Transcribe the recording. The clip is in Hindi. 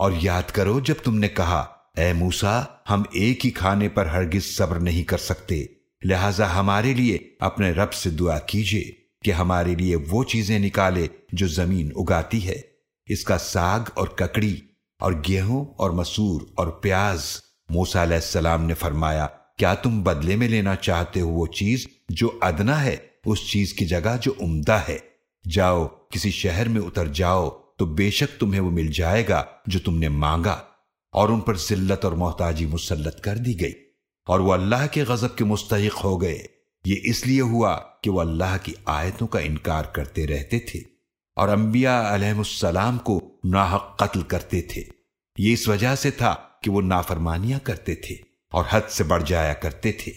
और याद करो जब तुमने कहा ए मूसा, हम एक ही खाने पर हरगिज सब्र नहीं कर सकते। लिहाजा हमारे लिए अपने रब से दुआ कीजिए कि हमारे लिए वो चीज़ें निकाले जो ज़मीन उगाती है। इसका साग और ककड़ी और गेहूँ और मसूर और प्याज मूसा सलाम ने फरमाया, क्या तुम बदले में लेना चाहते हो वो चीज़ जो अदना है, उस चीज़ की जगह जो उम्दा है? जाओ, किसी शहर में उतर जाओ तो बेशक तुम्हें वो मिल जाएगा जो तुमने मांगा और उन पर जिल्लत और मोहताजी मुसलत कर दी गई और वो अल्लाह के गजब के मुस्तक हो गए। ये इसलिए हुआ कि वो अल्लाह की आयतों का इनकार करते रहते थे और अंबिया को नाहक कत्ल करते थे। ये इस वजह से था कि वो नाफरमानियाँ करते थे और हद से बढ़ जाया करते थे।